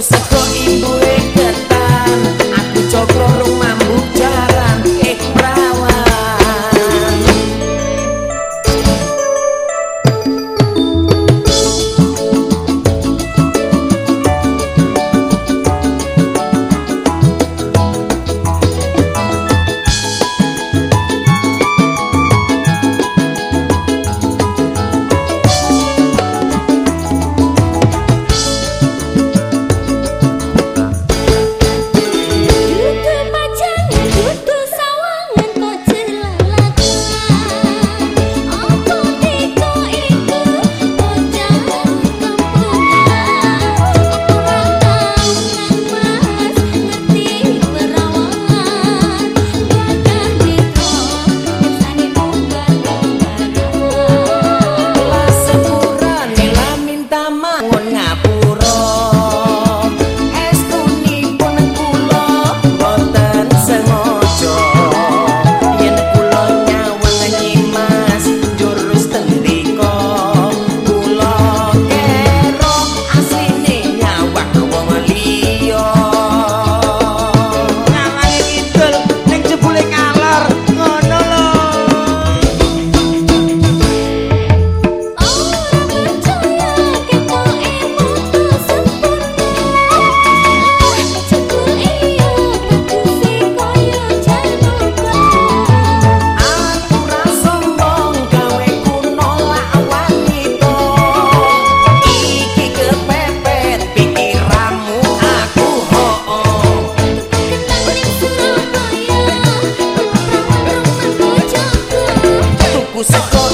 gusta Você toca